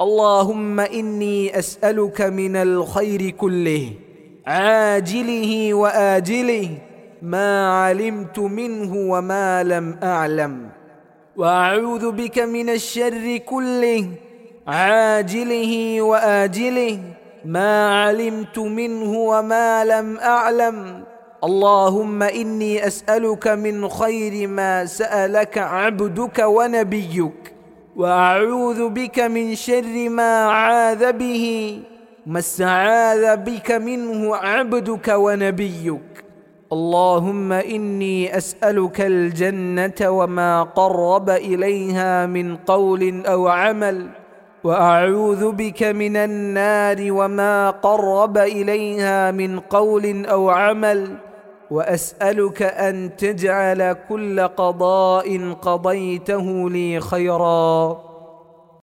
اللهم إني أسألك من الخير كله عاجله وآجله ما علمت منه وما لم أعلم. وأعوذ بك من الشر كله عاجله وآجله ما علمت منه وما لم أعلم. اللهم إني أسألك من خير ما سألك عبدك ونبيك. وأعوذ بك من شر ما عاذ به. ما استعاذ بك منه عبدك ونبيك. اللهم إني أسألك الجنة وما قرب إليها من قول أو عمل. وأعوذ بك من النار وما قرب إليها من قول أو عمل. وأسألك أن تجعل كل قضاء قضيته لي خيرا.